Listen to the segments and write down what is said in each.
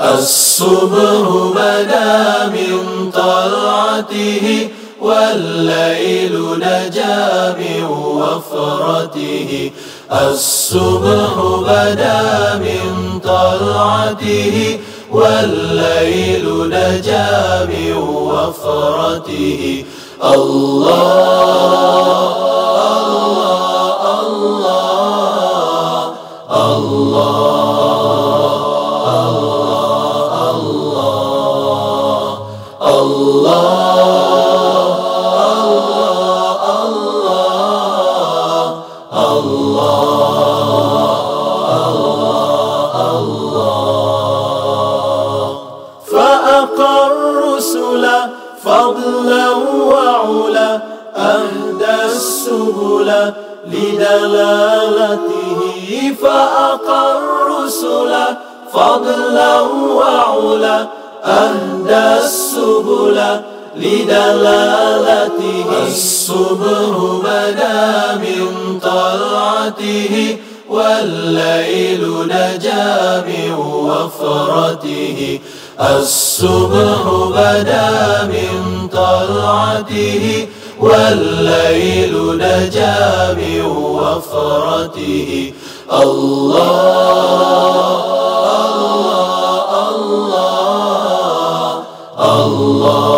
الصبح بدا من طلعته والليل نجا من وفرته. الصبح بدا من طلعته والليل نجا من وفرته. الله السبل لدلالته فأقى الرسل فضلا وعلا أهدى السبل لدلالته الصبر بدا من طلعته والليل نجا من وفرته الصبح بدا من طلعته والليل نجا من وفرته الله أذكى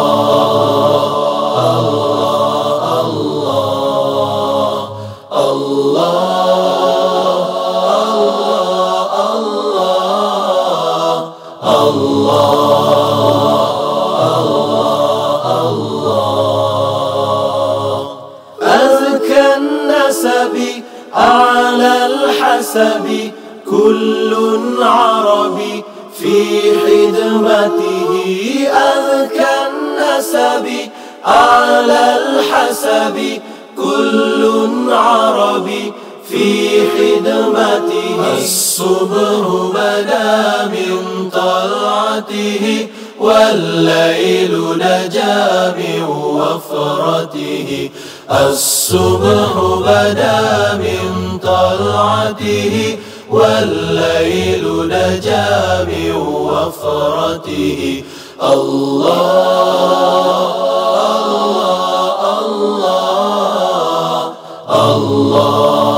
الحسب كل عربي في خدمته أذكى النسب. أعلى الحسب كل عربي في خدمته. الصبر بدا من طلعته والليل نجا من وفرته. الصبح بدا من طلعته والليل نجا من وفرته. الله الله الله الله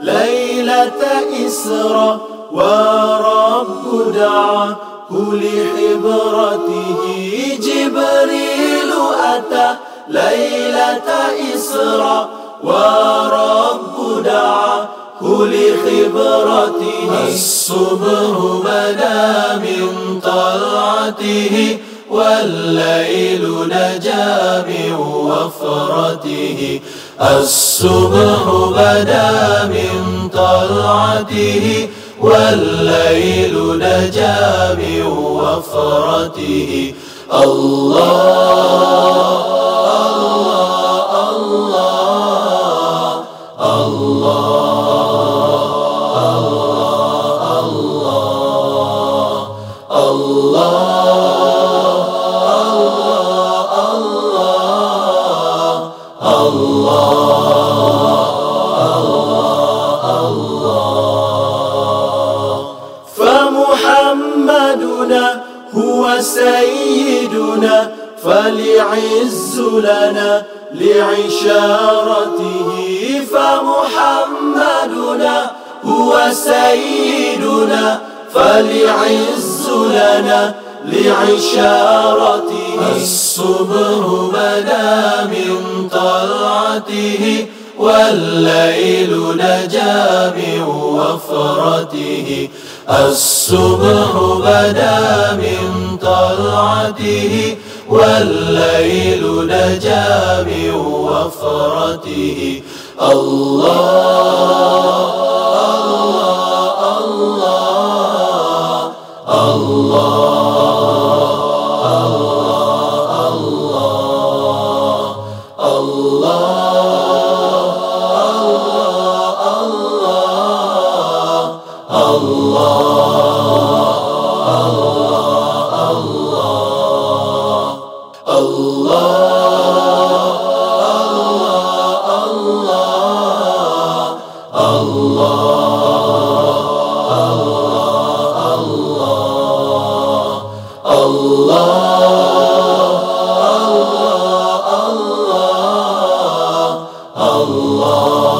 ليلة إسرى ورب دعاه لحبرته جبريل أتى ليلة إسرى ورب دعاه لخبرته الصبر بدا من طلعته والليل نجا من وفرته. الصبح بدا من طلعته والليل نجا من وفرته. الله الله. فمحمدنا هو سيدنا فليعز لنا لعشارته فمحمدنا هو سيدنا فليعز لنا لعشارته. الصبر بدا من طلعته والليل نجا من وفرته. الصبح بدا من طلعته والليل نجا من وفرته الله الله الله